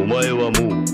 お前はもう